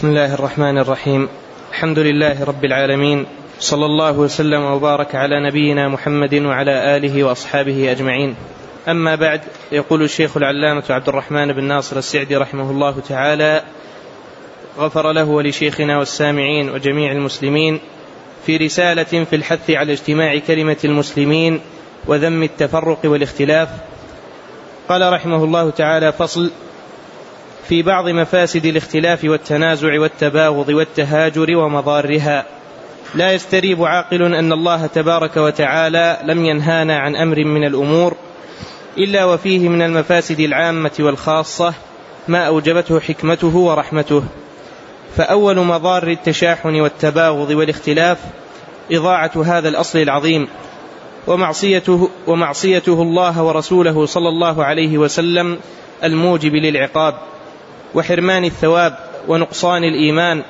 بسم الله الرحمن الرحيم. الحمد لله رب العالمين. صلى الله وسلم وبارك على نبينا محمد وعلى آله وأصحابه أجمعين. أما بعد يقول الشيخ العلامة عبد الرحمن بن ناصر السعدي رحمه الله تعالى غفر له ولشيخنا والسامعين وجميع المسلمين في رسالة في الحث على اجتماع كلمة المسلمين وذم التفرق والاختلاف. قال رحمه الله تعالى فصل في بعض مفاسد الاختلاف والتنازع والتباغض والتهاجر ومضارها. لا يستريب عاقل أن الله تبارك وتعالى لم ينهانا عن أمر من الأمور إلا وفيه من المفاسد العامة والخاصة ما أوجبته حكمته ورحمته. فأول مضار التشاحن والتباغض والاختلاف إضاعة هذا الأصل العظيم ومعصيته ومعصيته الله ورسوله صلى الله عليه وسلم الموجب للعقاب. وحرمان الثواب ونقصان الإيمان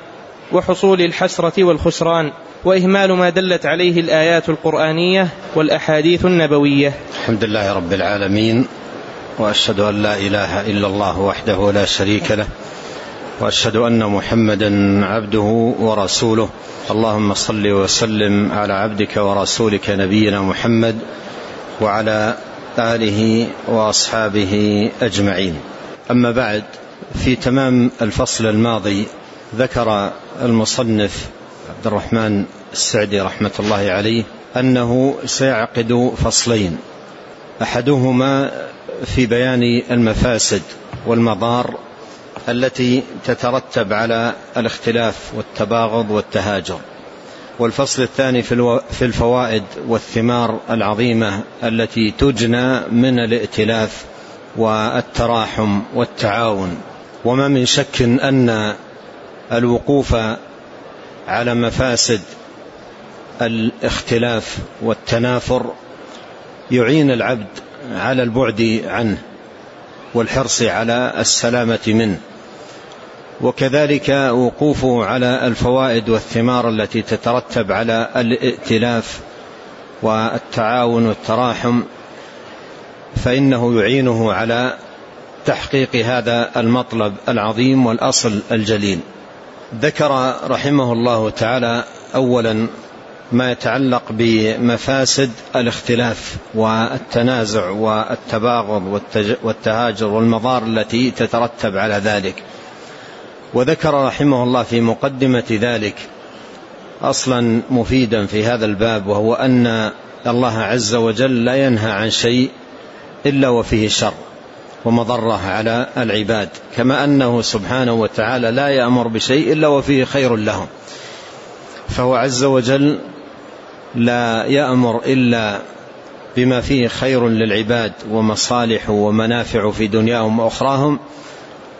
وحصول الحسرة والخسران وإهمال ما دلت عليه الآيات القرآنية والأحاديث النبوية. الحمد لله رب العالمين وأشهد أن لا إله إلا الله وحده لا شريك له وأشهد أن محمدا عبده ورسوله. اللهم صل وسلم على عبدك ورسولك نبينا محمد وعلى آله وأصحابه أجمعين. أما بعد في تمام الفصل الماضي ذكر المصنف عبد الرحمن السعدي رحمة الله عليه أنه سيعقد فصلين أحدهما في بيان المفاسد والمضار التي تترتب على الاختلاف والتباغض والتهاجر والفصل الثاني في الفوائد والثمار العظيمة التي تجنى من الائتلاف والتراحم والتعاون. وما من شك أن الوقوف على مفاسد الاختلاف والتنافر يعين العبد على البعد عنه والحرص على السلامة منه. وكذلك وقوفه على الفوائد والثمار التي تترتب على الائتلاف والتعاون والتراحم فإنه يعينه على تحقيق هذا المطلب العظيم والأصل الجليل. ذكر رحمه الله تعالى اولا ما يتعلق بمفاسد الاختلاف والتنازع والتباغض والتهاجر والمضار التي تترتب على ذلك. وذكر رحمه الله في مقدمة ذلك أصلا مفيدا في هذا الباب وهو أن الله عز وجل لا ينهى عن شيء إلا وفيه شر. ومضرة على العباد كما أنه سبحانه وتعالى لا يأمر بشيء إلا وفيه خير لهم. فهو عز وجل لا يأمر إلا بما فيه خير للعباد ومصالح ومنافع في دنياهم وأخراهم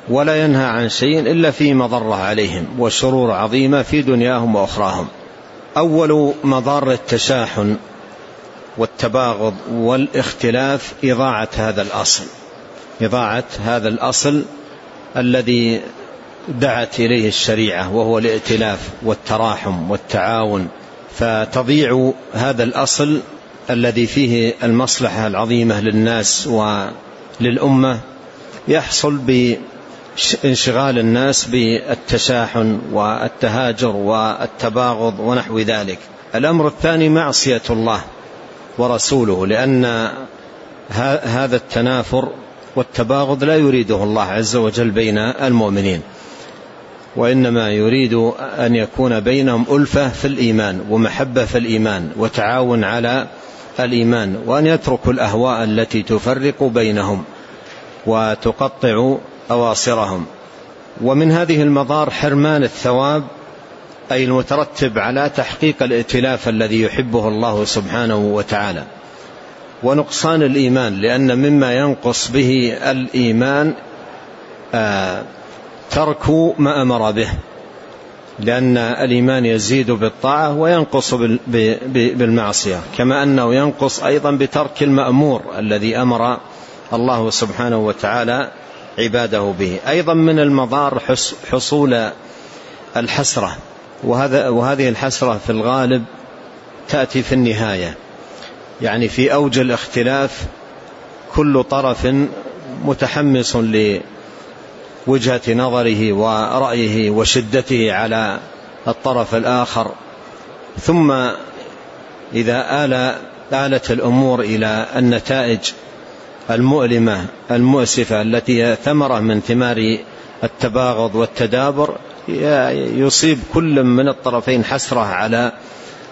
ولا ينهى عن شيء إلا فيه مضرة عليهم وشرور عظيمة في دنياهم وأخراهم. أول مضار التشاحن والتباغض والاختلاف إضاعة هذا الأصل. إضاعة هذا الأصل الذي دعت إليه الشريعة وهو الائتلاف والتراحم والتعاون. فتضيع هذا الأصل الذي فيه المصلحة العظيمة للناس وللأمة يحصل بانشغال الناس بالتشاحن والتهاجر والتباغض ونحو ذلك. الأمر الثاني معصية الله ورسوله لأن هذا التنافر والتباغض لا يريده الله عز وجل بين المؤمنين وإنما يريد أن يكون بينهم ألفة في الإيمان ومحبة في الإيمان وتعاون على الإيمان وأن يتركوا الأهواء التي تفرق بينهم وتقطع أواصرهم. ومن هذه المضار حرمان الثواب أي المترتب على تحقيق الائتلاف الذي يحبه الله سبحانه وتعالى. ونقصان الإيمان لأن مما ينقص به الإيمان آه، ترك ما أمر به لأن الإيمان يزيد بالطاعة وينقص بالمعصية كما أنه ينقص أيضا بترك المأمور الذي أمر الله سبحانه وتعالى عباده به. أيضا من المضار حصول الحسرة وهذا وهذه الحسرة في الغالب تأتي في النهاية. يعني في أوج الاختلاف كل طرف متحمس وجهة نظره ورأيه وشدته على الطرف الآخر. ثم إذا آل آلت الأمور إلى النتائج المؤلمة المؤسفة التي ثمرة من ثمار التباغض والتدابر يصيب كل من الطرفين حسرة على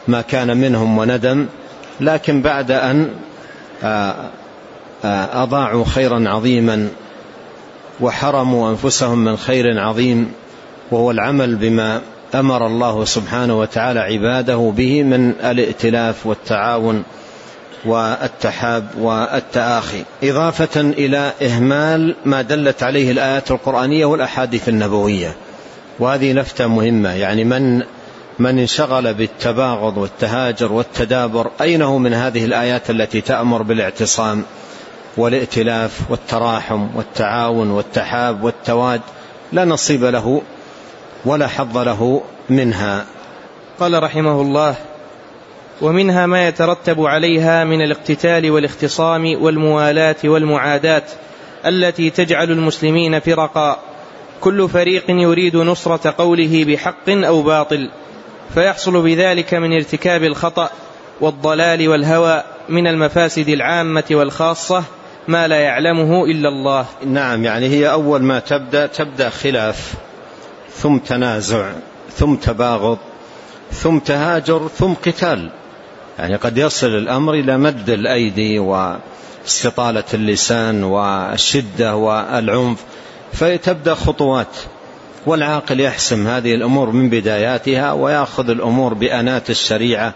ما كان منهم وندم. لكن بعد أن أضاعوا خيرا عظيما وحرموا أنفسهم من خير عظيم وهو العمل بما أمر الله سبحانه وتعالى عباده به من الائتلاف والتعاون والتحاب والتآخي. إضافة إلى إهمال ما دلت عليه الآيات القرآنية والأحاديث النبوية. وهذه لفتة مهمة يعني من من انشغل بالتباغض والتهاجر والتدابر أين هو من هذه الآيات التي تأمر بالاعتصام والائتلاف والتراحم والتعاون والتحاب والتواد؟ لا نصيب له ولا حظ له منها. قال رحمه الله ومنها ما يترتب عليها من الاقتتال والاختصام والموالاه والمعاداه التي تجعل المسلمين فرقا كل فريق يريد نصرة قوله بحق أو باطل فيحصل بذلك من ارتكاب الخطأ والضلال والهوى من المفاسد العامة والخاصة ما لا يعلمه إلا الله. نعم يعني هي أول ما تبدأ تبدأ خلاف ثم تنازع ثم تباغض ثم تهاجر ثم قتال. يعني قد يصل الأمر إلى مد الأيدي واستطالة اللسان والشدة والعنف فتبدأ خطوات. والعاقل يحسم هذه الأمور من بداياتها ويأخذ الأمور بأنات الشريعة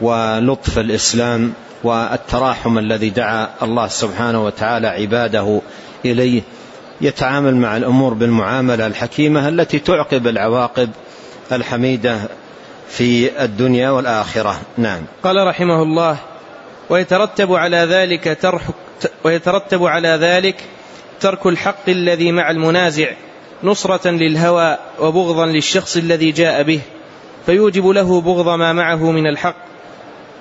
ولطف الإسلام والتراحم الذي دعا الله سبحانه وتعالى عباده إليه. يتعامل مع الأمور بالمعاملة الحكيمة التي تعقب العواقب الحميدة في الدنيا والآخرة. نعم. قال رحمه الله ويترتب على ذلك ترك ويترتب على ذلك ترك الحق الذي مع المنازع نصرة للهوى وبغضا للشخص الذي جاء به فيوجب له بغض ما معه من الحق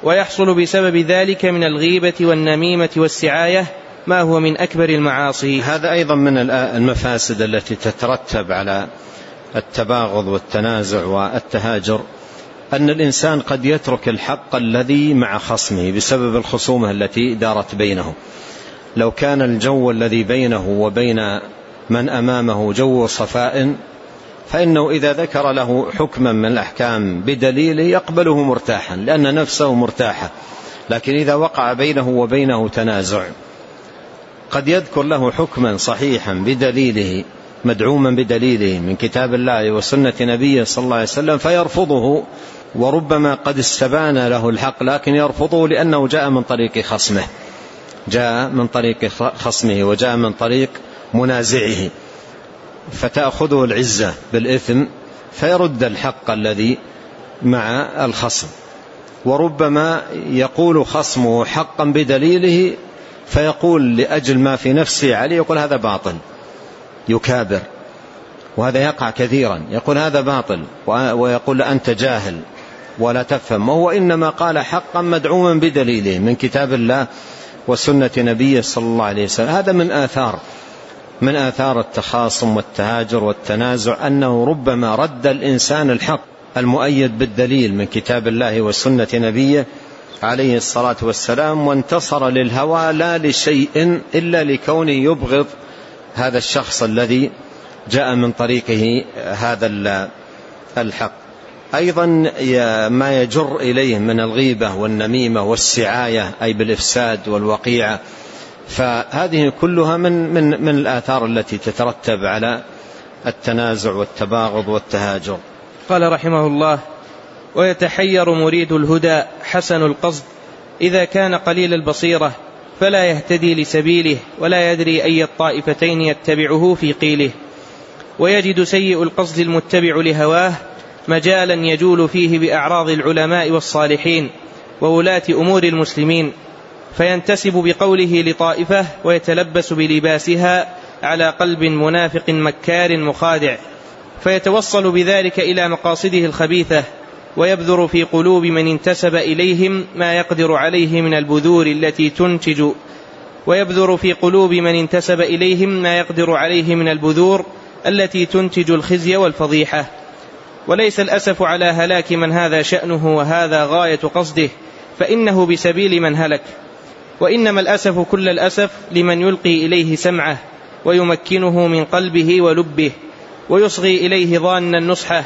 ويحصل بسبب ذلك من الغيبة والنميمة والسعاية ما هو من أكبر المعاصي. هذا أيضا من المفاسد التي تترتب على التباغض والتنازع والتهاجر أن الإنسان قد يترك الحق الذي مع خصمه بسبب الخصومة التي دارت بينه. لو كان الجو الذي بينه وبين من أمامه جو صفاء فإنه إذا ذكر له حكما من الأحكام بدليل يقبله مرتاحا لأن نفسه مرتاحة لكن إذا وقع بينه وبينه تنازع قد يذكر له حكما صحيحا بدليله مدعوما بدليله من كتاب الله وسنة نبيه صلى الله عليه وسلم فيرفضه وربما قد استبان له الحق لكن يرفضه لأنه جاء من طريق خصمه جاء من طريق خصمه وجاء من طريق منازعه فتأخذه العزة بالإثم فيرد الحق الذي مع الخصم. وربما يقول خصمه حقا بدليله فيقول لأجل ما في نفسه عليه يقول هذا باطل يكابر. وهذا يقع كثيرا يقول هذا باطل ويقول أنت جاهل ولا تفهم. وهو إنما قال حقا مدعوما بدليله من كتاب الله وسنة نبيه صلى الله عليه وسلم. هذا من آثار من آثار التخاصم والتهاجر والتنازع أنه ربما رد الإنسان الحق المؤيد بالدليل من كتاب الله وسنة نبيه عليه الصلاة والسلام وانتصر للهوى لا لشيء إلا لكونه يبغض هذا الشخص الذي جاء من طريقه هذا الحق. أيضا ما يجر إليه من الغيبة والنميمة والسعاية أي بالإفساد والوقيعة فهذه كلها من, من, من الآثار التي تترتب على التنازع والتباغض والتهاجر. قال رحمه الله ويتحير مريد الهدى حسن القصد إذا كان قليل البصيرة فلا يهتدي لسبيله ولا يدري أي الطائفتين يتبعه في قيله. ويجد سيء القصد المتبع لهواه مجالا يجول فيه بأعراض العلماء والصالحين وولاة أمور المسلمين. فينتسب بقوله لطائفة ويتلبس بلباسها على قلب منافق مكار مخادع فيتوصل بذلك إلى مقاصده الخبيثة ويبذر في قلوب من انتسب إليهم ما يقدر عليه من البذور التي تنتج ويبذر في قلوب من انتسب إليهم ما يقدر عليه من البذور التي تنتج الخزي والفضيحة. وليس الأسف على هلاك من هذا شأنه وهذا غاية قصده فإنه بسبيل من هلك. وإنما الأسف كل الأسف لمن يلقي إليه سمعه ويمكنه من قلبه ولبه ويصغي إليه ظانا نصحه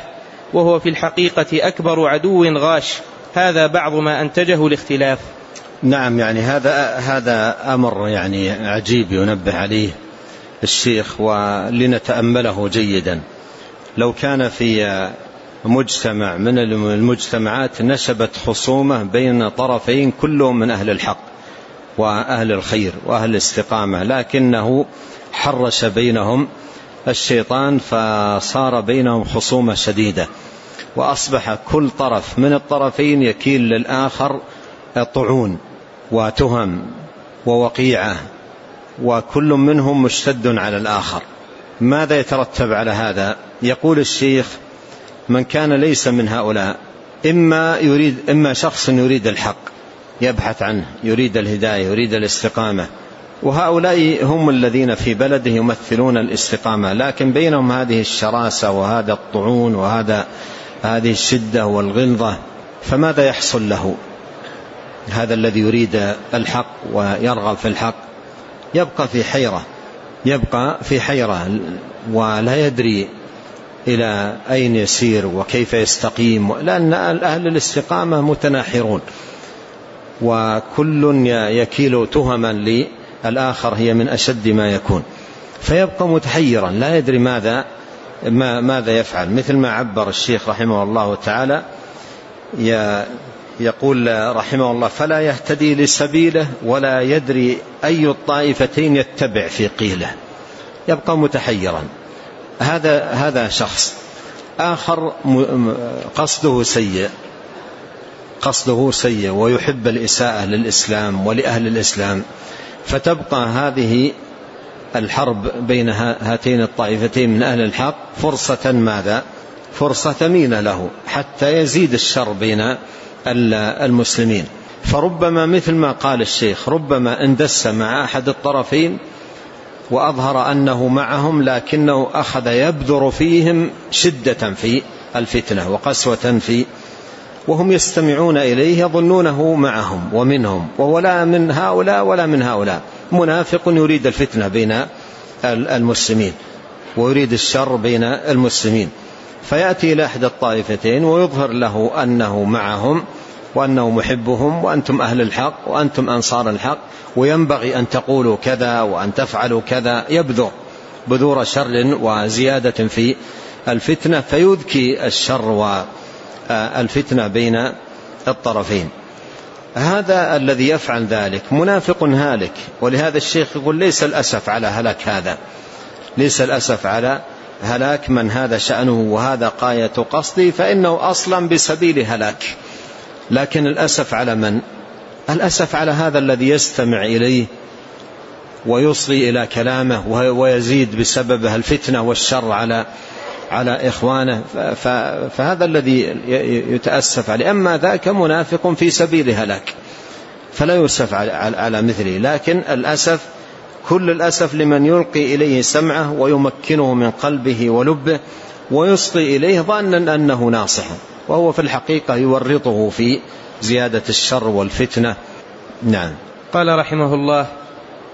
وهو في الحقيقة أكبر عدو غاش. هذا بعض ما أنتجه الاختلاف. نعم يعني هذا هذا أمر يعني عجيب ينبه عليه الشيخ ولنتأمله جيدا. لو كان في مجتمع من المجتمعات نشبت خصومة بين طرفين كلهم من أهل الحق. وأهل الخير وأهل الاستقامة لكنه حرش بينهم الشيطان فصار بينهم خصومة شديدة وأصبح كل طرف من الطرفين يكيل للآخر طعون وتهم ووقيعة وكل منهم مشتد على الآخر. ماذا يترتب على هذا؟ يقول الشيخ من كان ليس من هؤلاء إما يريد إما شخص يريد الحق يبحث عنه يريد الهداية يريد الاستقامة. وهؤلاء هم الذين في بلده يمثلون الاستقامة. لكن بينهم هذه الشراسة وهذا الطعون وهذا هذه الشدة والغلظة. فماذا يحصل له؟ هذا الذي يريد الحق ويرغب في الحق. يبقى في حيرة يبقى في حيرة. ولا يدري إلى أين يسير وكيف يستقيم. لأن أهل الاستقامة متناحرون. وكل يكيل تهما للآخر هي من أشد ما يكون. فيبقى متحيرا لا يدري ماذا ما ماذا يفعل. مثل ما عبر الشيخ رحمه الله تعالى يقول رحمه الله فلا يهتدي لسبيله ولا يدري أي الطائفتين يتبع في قيله. يبقى متحيرا. هذا هذا شخص. آخر قصده سيء. قصده سيء ويحب الإساءة للإسلام ولأهل الإسلام فتبقى هذه الحرب بين هاتين الطائفتين من أهل الحق فرصة ماذا؟ فرصة ثمينة له حتى يزيد الشر بين المسلمين. فربما مثل ما قال الشيخ ربما اندس مع أحد الطرفين وأظهر أنه معهم لكنه أخذ يبذر فيهم شدة في الفتنة وقسوة في وهم يستمعون إليه يظنونه معهم ومنهم وهو لا من هؤلاء ولا من هؤلاء. منافق يريد الفتنة بين المسلمين ويريد الشر بين المسلمين. فيأتي إلى أحد الطائفتين ويظهر له أنه معهم وأنه محبهم وأنتم أهل الحق وأنتم أنصار الحق وينبغي أن تقولوا كذا وأن تفعلوا كذا. يبذر بذور شر وزيادة في الفتنة فيذكي الشر والفتنة بين الطرفين. هذا الذي يفعل ذلك منافق هالك ولهذا الشيخ يقول ليس الأسف على هلاك هذا ليس الأسف على هلاك من هذا شأنه وهذا قاية قصدي فإنه أصلا بسبيل هلاك. لكن الأسف على من؟ الأسف على هذا الذي يستمع إليه ويصغي إلى كلامه ويزيد بسببه الفتنة والشر على على إخوانه فهذا الذي يتأسف عليه. أما ذاك منافق في سبيل هلاك فلا يؤسف على مثله. لكن الأسف كل الأسف لمن يلقي إليه سمعه ويمكنه من قلبه ولبه ويصغي إليه ظنا أنه ناصح وهو في الحقيقة يورطه في زيادة الشر والفتنة. نعم. قال رحمه الله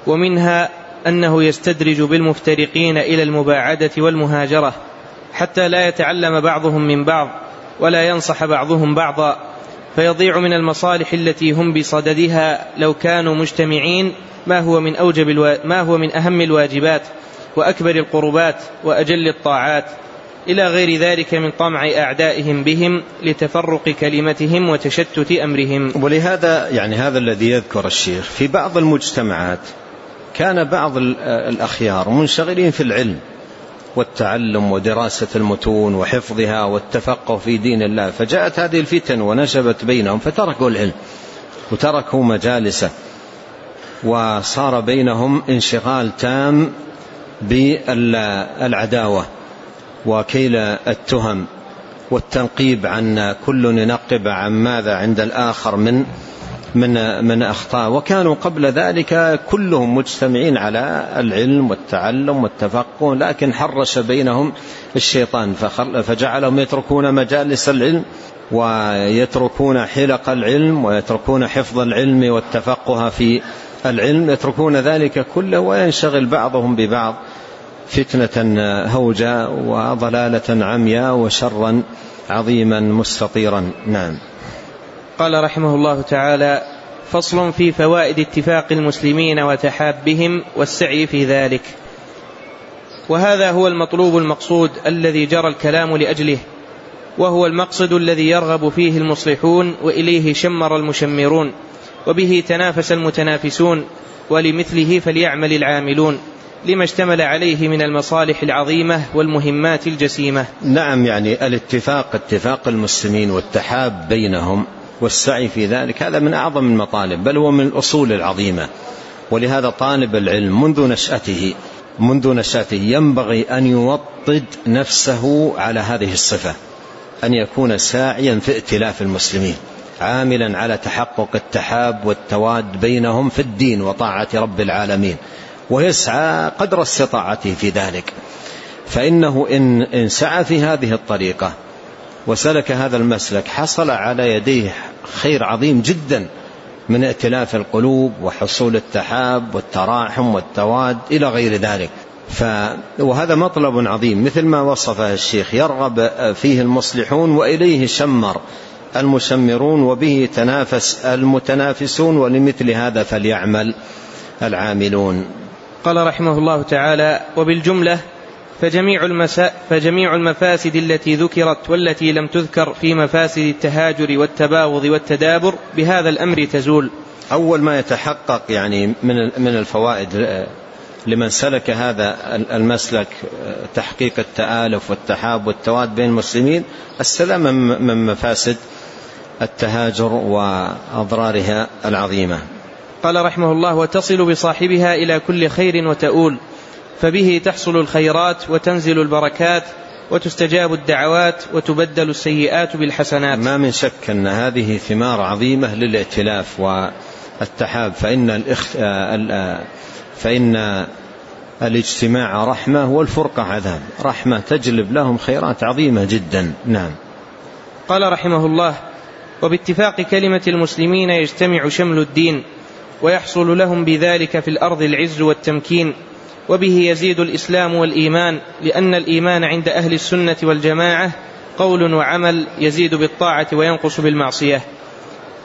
ومنها أنه يستدرج بالمفترقين إلى المباعدة والمهاجرة. حتى لا يتعلم بعضهم من بعض ولا ينصح بعضهم بعضا فيضيع من المصالح التي هم بصددها لو كانوا مجتمعين ما هو من أوجب الوا... ما هو من أهم الواجبات وأكبر القربات وأجل الطاعات. إلى غير ذلك من طمع أعدائهم بهم لتفرق كلمتهم وتشتت أمرهم. ولهذا يعني هذا الذي يذكر الشيخ في بعض المجتمعات كان بعض الأخيار منشغلين في العلم والتعلم ودراسة المتون وحفظها والتفقه في دين الله. فجاءت هذه الفتن ونشبت بينهم فتركوا العلم وتركوا مجالسه وصار بينهم انشغال تام بالعداوة وكيل التهم والتنقيب عن كل ينقب عن ماذا عند الآخر من من من أخطاء. وكانوا قبل ذلك كلهم مجتمعين على العلم والتعلم والتفقه لكن حرش بينهم الشيطان فجعلهم يتركون مجالس العلم ويتركون حلق العلم ويتركون حفظ العلم والتفقه في العلم يتركون ذلك كله وينشغل بعضهم ببعض فتنة هوجة وضلالة عمياء وشرا عظيما مستطيرا. نعم. قال رحمه الله تعالى فصل في فوائد اتفاق المسلمين وتحابهم والسعي في ذلك. وهذا هو المطلوب المقصود الذي جرى الكلام لأجله وهو المقصد الذي يرغب فيه المصلحون وإليه شمر المشمرون وبه تنافس المتنافسون ولمثله فليعمل العاملون لما اشتمل عليه من المصالح العظيمة والمهمات الجسيمة. نعم يعني الاتفاق اتفاق المسلمين والتحاب بينهم. والسعي في ذلك هذا من أعظم المطالب بل هو من الأصول العظيمة. ولهذا طالب العلم منذ نشأته منذ نشأته ينبغي أن يوطد نفسه على هذه الصفة أن يكون ساعيا في ائتلاف المسلمين عاملا على تحقق التحاب والتواد بينهم في الدين وطاعة رب العالمين ويسعى قدر استطاعته في ذلك. فإنه إن, إن سعى في هذه الطريقة وسلك هذا المسلك. حصل على يديه خير عظيم جدا من ائتلاف القلوب وحصول التحاب والتراحم والتواد إلى غير ذلك. ف وهذا مطلب عظيم. مثل ما وصفه الشيخ يرغب فيه المصلحون وإليه شمر المشمرون وبه تنافس المتنافسون ولمثل هذا فليعمل العاملون. قال رحمه الله تعالى وبالجملة فجميع, المسا فجميع المفاسد التي ذكرت والتي لم تذكر في مفاسد التهاجر والتباغض والتدابر بهذا الأمر تزول. أول ما يتحقق يعني من من الفوائد لمن سلك هذا المسلك تحقيق التآلف والتحاب والتواد بين المسلمين السلام من مفاسد التهاجر وأضرارها العظيمة. قال رحمه الله وتصل بصاحبها إلى كل خير وتؤول. فبه تحصل الخيرات وتنزل البركات وتستجاب الدعوات وتبدل السيئات بالحسنات. ما من شك أن هذه ثمار عظيمة للائتلاف والتحاب. فإن, الإخ... فإن الاجتماع رحمة والفرقة عذاب. رحمة تجلب لهم خيرات عظيمة جدا. نعم. قال رحمه الله وباتفاق كلمة المسلمين يجتمع شمل الدين ويحصل لهم بذلك في الأرض العز والتمكين وبه يزيد الإسلام والإيمان لأن الإيمان عند أهل السنة والجماعة قول وعمل يزيد بالطاعة وينقص بالمعصية.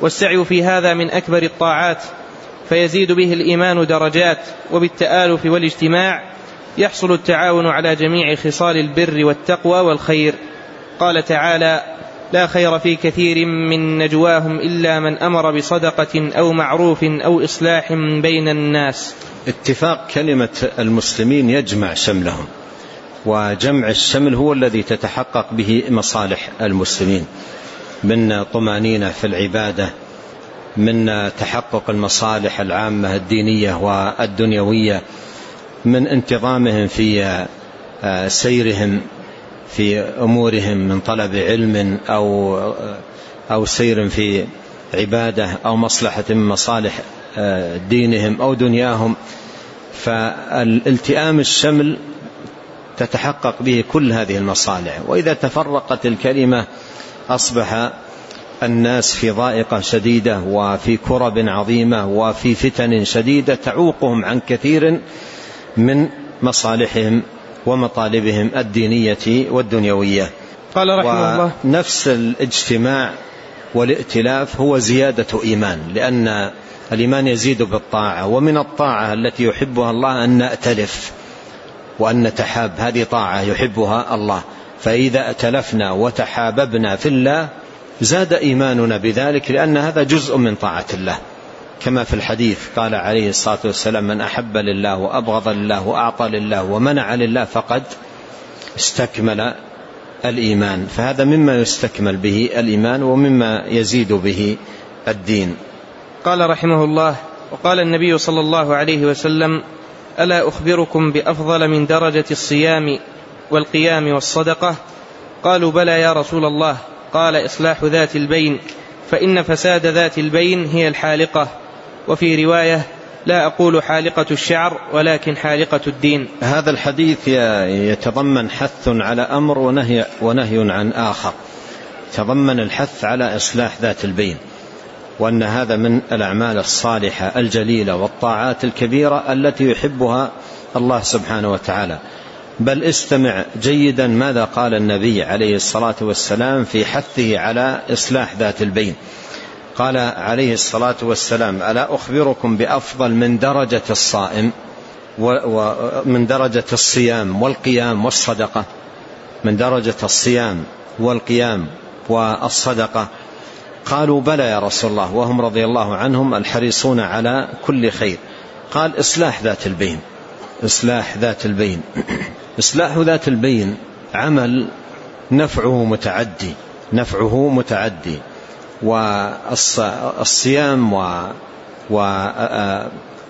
والسعي في هذا من أكبر الطاعات فيزيد به الإيمان درجات وبالتآلف والاجتماع يحصل التعاون على جميع خصال البر والتقوى والخير. قال تعالى لا خير في كثير من نجواهم إلا من أمر بصدقة أو معروف أو إصلاح بين الناس اتفاق كلمة المسلمين يجمع شملهم وجمع الشمل هو الذي تتحقق به مصالح المسلمين. من طمأنينة في العبادة من تحقق المصالح العامة الدينية والدنيوية من انتظامهم في سيرهم في أمورهم من طلب علم أو أو سير في عبادة أو مصلحة من مصالح آه، دينهم أو دنياهم فالالتئام الشمل تتحقق به كل هذه المصالح وإذا تفرقت الكلمة أصبح الناس في ضائقة شديدة وفي كرب عظيمة وفي فتن شديدة تعوقهم عن كثير من مصالحهم ومطالبهم الدينية والدنيوية. قال رحمه الله نفس الاجتماع والائتلاف هو زيادة إيمان لأن الإيمان يزيد بالطاعة ومن الطاعة التي يحبها الله أن نأتلف وأن نتحاب هذه طاعة يحبها الله. فإذا ائتلفنا وتحاببنا في الله زاد إيماننا بذلك لأن هذا جزء من طاعة الله. كما في الحديث قال عليه الصلاة والسلام من أحب لله وأبغض لله وأعطى لله ومنع لله فقد استكمل الإيمان فهذا مما يستكمل به الإيمان ومما يزيد به الدين. قال رحمه الله وقال النبي صلى الله عليه وسلم ألا أخبركم بأفضل من درجة الصيام والقيام والصدقة؟ قالوا بلى يا رسول الله قال إصلاح ذات البين فإن فساد ذات البين هي الحالقة وفي رواية لا أقول حالقة الشعر ولكن حالقة الدين هذا الحديث يتضمن حث على أمر ونهي, ونهي عن آخر تضمن الحث على إصلاح ذات البين. وأن هذا من الأعمال الصالحة الجليلة والطاعات الكبيرة التي يحبها الله سبحانه وتعالى. بل استمع جيدا ماذا قال النبي عليه الصلاة والسلام في حثه على إصلاح ذات البين. قال عليه الصلاة والسلام ألا أخبركم بأفضل من درجة الصائم ومن درجة الصيام والقيام والصدقة؟ من درجة الصيام والقيام والصدقة قالوا بلى يا رسول الله وهم رضي الله عنهم الحريصون على كل خير. قال إصلاح ذات البين إصلاح ذات البين. إصلاح ذات البين عمل نفعه متعدي نفعه متعدي. والصيام و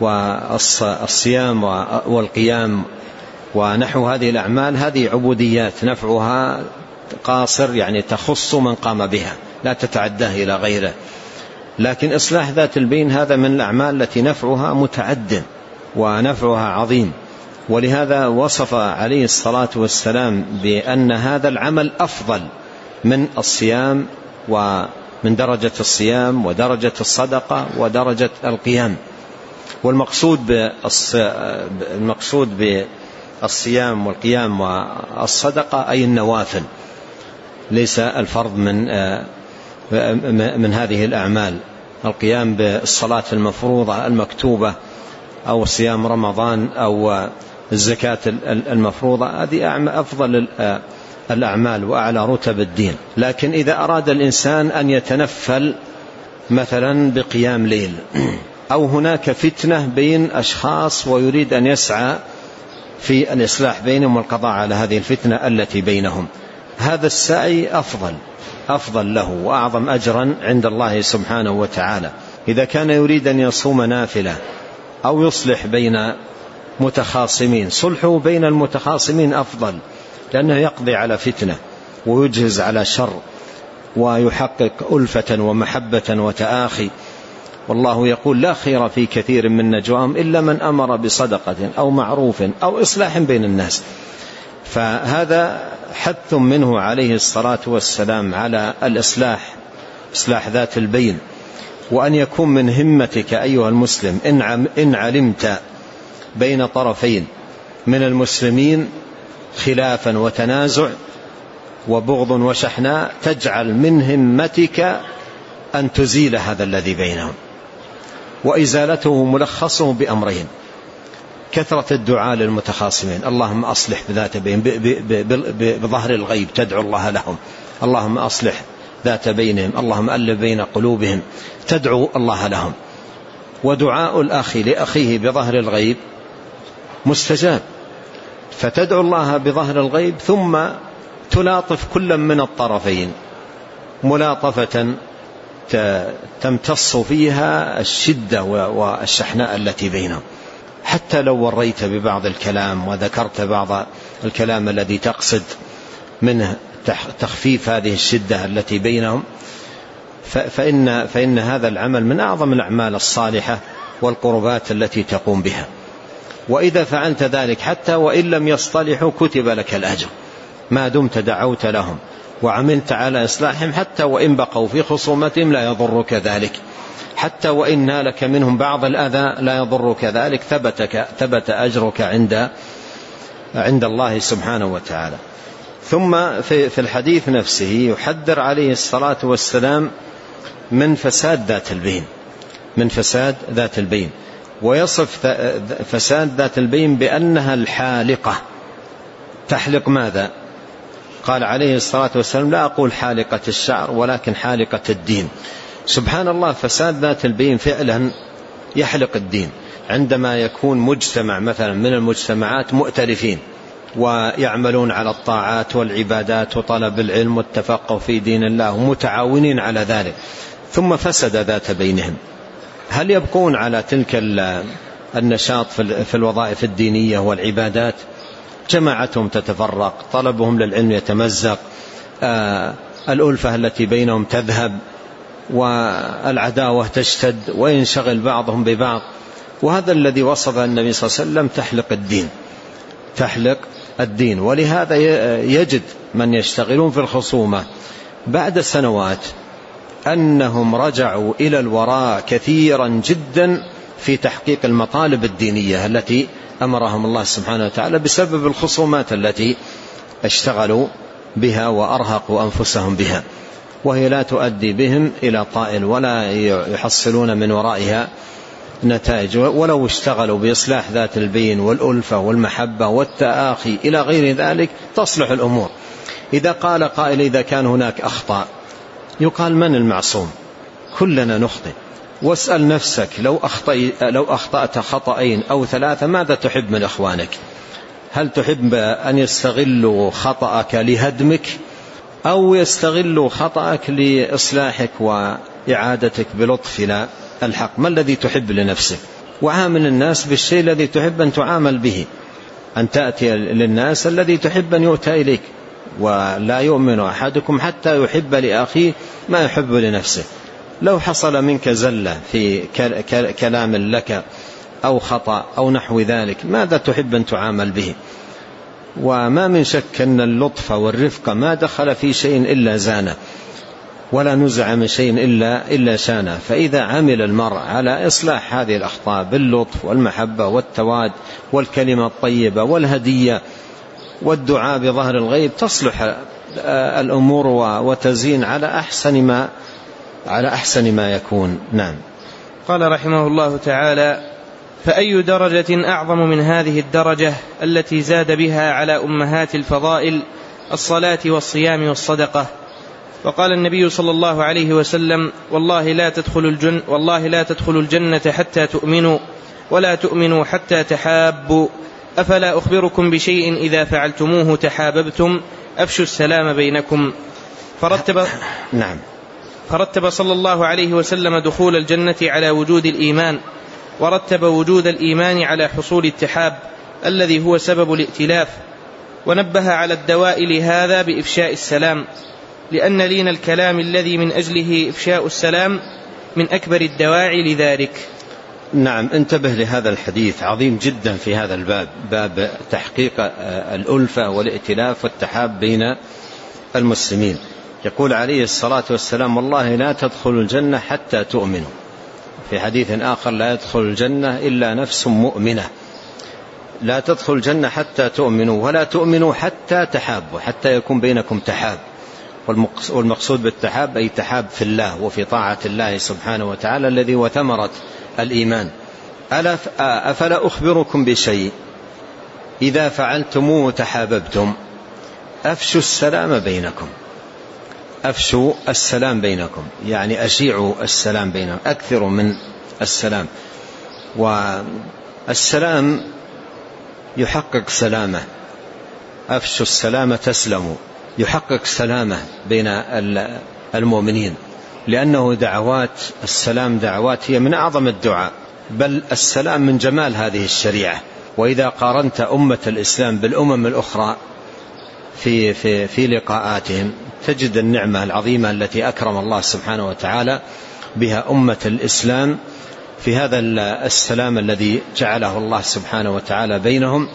والصيام والقيام ونحو هذه الأعمال هذه عبوديات نفعها قاصر يعني تخص من قام بها. لا تتعداه إلى غيره. لكن إصلاح ذات البين هذا من الأعمال التي نفعها متعد ونفعها عظيم. ولهذا وصف عليه الصلاة والسلام بأن هذا العمل أفضل من الصيام ومن درجة الصيام ودرجة الصدقة ودرجة القيام. والمقصود المقصود بالصيام والقيام والصدقة أي النوافل. ليس الفرض من من هذه الأعمال. القيام بالصلاة المفروضة المكتوبة أو صيام رمضان أو الزكاة المفروضة هذه أفضل الأعمال وأعلى رتب الدين. لكن إذا أراد الإنسان أن يتنفل مثلا بقيام ليل أو هناك فتنة بين أشخاص ويريد أن يسعى في الإصلاح بينهم والقضاء على هذه الفتنة التي بينهم هذا السعي أفضل. أفضل له وأعظم أجرا عند الله سبحانه وتعالى. إذا كان يريد أن يصوم نافلة أو يصلح بين متخاصمين صلحه بين المتخاصمين أفضل لأنه يقضي على فتنة ويجهز على شر ويحقق ألفة ومحبة وتآخي. والله يقول لا خير في كثير من نجواهم إلا من أمر بصدقة أو معروف أو إصلاح بين الناس. فهذا حث منه عليه الصلاة والسلام على الإصلاح إصلاح ذات البين وأن يكون من همتك أيها المسلم إن علمت بين طرفين من المسلمين خلافا وتنازع وبغض وشحناء تجعل من همتك أن تزيل هذا الذي بينهم. وإزالته ملخصه بأمرين. كثرة الدعاء للمتخاصمين. اللهم أصلح بذات بين بظهر الغيب تدعو الله لهم. اللهم أصلح ذات بينهم. اللهم ألف بين قلوبهم. تدعو الله لهم. ودعاء الأخ لأخيه بظهر الغيب مستجاب. فتدعو الله بظهر الغيب ثم تلاطف كل من الطرفين. ملاطفة تمتص فيها الشدة والشحناء التي بينهم. حتى لو وريت ببعض الكلام وذكرت بعض الكلام الذي تقصد منه تخفيف هذه الشدة التي بينهم فإن, فإن هذا العمل من أعظم الأعمال الصالحة والقربات التي تقوم بها. وإذا فعلت ذلك حتى وإن لم يصطلحوا كتب لك الأجر. ما دمت دعوت لهم وعملت على إصلاحهم حتى وإن بقوا في خصومتهم لا يضرك ذلك. حتى وإن نالك منهم بعض الأذى لا يضرك ذلك ثبتك ثبت أجرك عند عند الله سبحانه وتعالى. ثم في الحديث نفسه يحذر عليه الصلاة والسلام من فساد ذات البين من فساد ذات البين. ويصف فساد ذات البين بأنها الحالقة. تحلق ماذا؟ قال عليه الصلاة والسلام لا أقول حالقة الشعر ولكن حالقة الدين. سبحان الله فساد ذات البين فعلا يحلق الدين. عندما يكون مجتمع مثلا من المجتمعات مؤتلفين ويعملون على الطاعات والعبادات وطلب العلم والتفقه في دين الله ومتعاونين على ذلك ثم فسد ذات بينهم. هل يبقون على تلك النشاط في الوظائف الدينية والعبادات؟ جماعتهم تتفرق طلبهم للعلم يتمزق آه، الألفة التي بينهم تذهب والعداوة تشتد وينشغل بعضهم ببعض. وهذا الذي وصف النبي صلى الله عليه وسلم تحلق الدين. تحلق الدين. ولهذا يجد من يشتغلون في الخصومة بعد سنوات أنهم رجعوا إلى الوراء كثيرا جدا في تحقيق المطالب الدينية التي أمرهم الله سبحانه وتعالى بسبب الخصومات التي اشتغلوا بها وأرهقوا أنفسهم بها. وهي لا تؤدي بهم إلى طائل ولا يحصلون من ورائها نتائج. ولو اشتغلوا بإصلاح ذات البين والألفة والمحبة والتآخي إلى غير ذلك تصلح الأمور. إذا قال قائل إذا كان هناك أخطاء يقال من المعصوم؟ كلنا نخطئ. واسأل نفسك لو, أخطأ لو أخطأت خطأين أو ثلاثة ماذا تحب من إخوانك؟ هل تحب أن يستغلوا خطأك لهدمك؟ أو يستغلوا خطأك لإصلاحك وإعادتك بلطف إلى الحق. ما الذي تحب لنفسك؟ وعامل الناس بالشيء الذي تحب أن تعامل به. أن تأتي للناس الذي تحب أن يؤتى إليك. ولا يؤمن أحدكم حتى يحب لأخيه ما يحب لنفسه. لو حصل منك زلة في كلام لك أو خطأ أو نحو ذلك ماذا تحب أن تعامل به؟ وما من شك أن اللطف والرفق ما دخل في شيء إلا زانه ولا نزع من شيء إلا, إلا شانه. فإذا عمل المرء على إصلاح هذه الأخطاء باللطف والمحبة والتواد والكلمة الطيبة والهدية والدعاء بظهر الغيب تصلح الأمور وتزين على أحسن ما على أحسن ما يكون. نعم. قال رحمه الله تعالى فأي درجة أعظم من هذه الدرجة التي زاد بها على أمهات الفضائل الصلاة والصيام والصدقة؟ وقال النبي صلى الله عليه وسلم والله لا تدخل الجن والله لا تدخل الجنة حتى تؤمنوا ولا تؤمنوا حتى تحابوا. أفلا أخبركم بشيء إذا فعلتموه تحاببتم؟ أفشوا السلام بينكم. فرتب نعم. فرتب صلى الله عليه وسلم دخول الجنة على وجود الإيمان. ورتب وجود الإيمان على حصول التحاب الذي هو سبب الائتلاف ونبه على الدواء لهذا بإفشاء السلام لأن لين الكلام الذي من أجله إفشاء السلام من أكبر الدواعي لذلك. نعم انتبه لهذا الحديث عظيم جدا في هذا الباب باب تحقيق الألفة والائتلاف والتحاب بين المسلمين. يقول عليه الصلاة والسلام والله لا تدخل الجنة حتى تؤمنوا. في حديث آخر لا يدخل الجنة إلا نفس مؤمنة. لا تدخل الجنة حتى تؤمنوا ولا تؤمنوا حتى تحابوا حتى يكون بينكم تحاب. والمقصود بالتحاب أي تحاب في الله وفي طاعة الله سبحانه وتعالى الذي وثمرت الإيمان. ألا أفلا أخبركم بشيء؟ إذا فعلتموه تحاببتم. أفشوا السلام بينكم. أفشوا السلام بينكم يعني أشيعوا السلام بينكم أكثروا من السلام. والسلام يحقق سلامة. أفشوا السلام تسلموا يحقق سلامة بين المؤمنين. لأنه دعوات السلام دعوات هي من أعظم الدعاء. بل السلام من جمال هذه الشريعة. وإذا قارنت أمة الإسلام بالأمم الأخرى في, في, في لقاءاتهم تجد النعمة العظيمة التي أكرم الله سبحانه وتعالى بها أمة الإسلام في هذا السلام الذي جعله الله سبحانه وتعالى بينهم.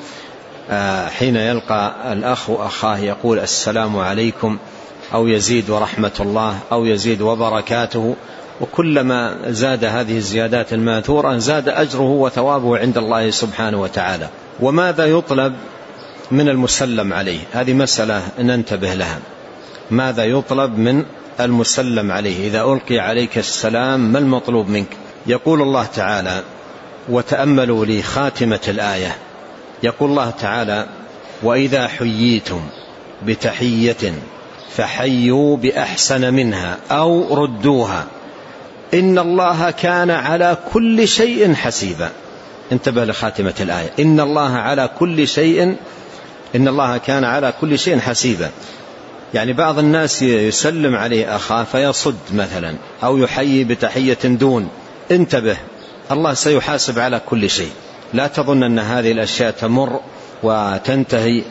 آه، حين يلقى الأخ أخاه يقول السلام عليكم أو يزيد ورحمة الله أو يزيد وبركاته. وكلما زاد هذه الزيادات الماثورة زاد أجره وثوابه عند الله سبحانه وتعالى. وماذا يطلب من المسلم عليه؟ هذه مسألة ننتبه لها. ماذا يطلب من المسلم عليه؟ إذا ألقي عليك السلام ما المطلوب منك؟ يقول الله تعالى وتأملوا لي خاتمة الآية. يقول الله تعالى وإذا حييتم بتحية فحيوا بأحسن منها أو ردوها. إن الله كان على كل شيء حسيبا. انتبه لخاتمة الآية. إن الله على كل شيء إن الله كان على كل شيء حسيبا. يعني بعض الناس يسلم عليه أخاه فيصد مثلا أو يحيي بتحية دون. انتبه الله سيحاسب على كل شيء. لا تظن أن هذه الأشياء تمر وتنتهي.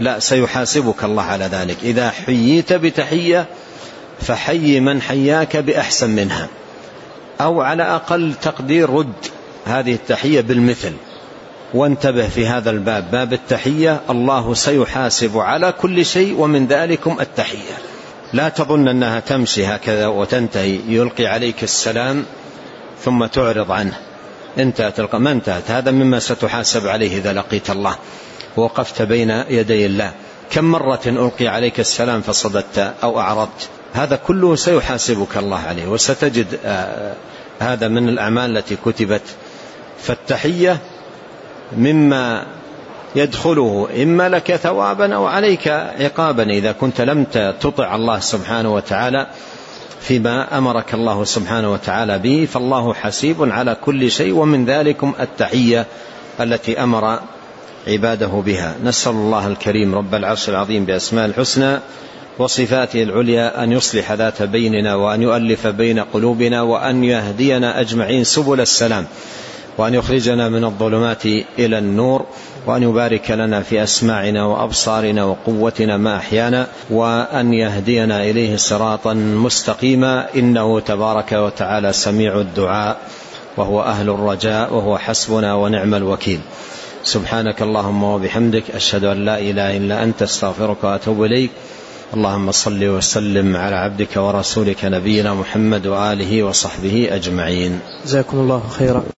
لا سيحاسبك الله على ذلك. إذا حييت بتحية فحي من حياك بأحسن منها. أو على أقل تقدير رد هذه التحية بالمثل. وانتبه في هذا الباب. باب التحية. الله سيحاسب على كل شيء ومن ذلكم التحية. لا تظن أنها تمشي هكذا وتنتهي. يلقي عليك السلام ثم تعرض عنه. انتهت تلقى ما انتهت؟ هذا مما ستحاسب عليه إذا لقيت الله. وقفت بين يدي الله. كم مرة ألقي عليك السلام فصددت أو أعرضت؟ هذا كله سيحاسبك الله عليه. وستجد آه، هذا من الأعمال التي كتبت. فالتحية مما يدخله إما لك ثوابا أو عليك عقابا إذا كنت لم تطع الله سبحانه وتعالى فيما أمرك الله سبحانه وتعالى به فالله حسيب على كل شيء ومن ذلكم التحية التي أمر عباده بها. نسأل الله الكريم رب العرش العظيم بأسماء الحسنى وصفاته العليا أن يصلح ذات بيننا وأن يؤلف بين قلوبنا وأن يهدينا أجمعين سبل السلام. وأن يخرجنا من الظلمات إلى النور وأن يبارك لنا في أسماعنا وأبصارنا وقوتنا ما أحيانا وأن يهدينا إليه صراطا مستقيما إنه تبارك وتعالى سميع الدعاء وهو أهل الرجاء وهو حسبنا ونعم الوكيل. سبحانك اللهم وبحمدك أشهد أن لا إله إلا أنت أستغفرك وأتوب إليك. اللهم صل وسلم على عبدك ورسولك نبينا محمد وآله وصحبه أجمعين. جزاكم الله خيرا.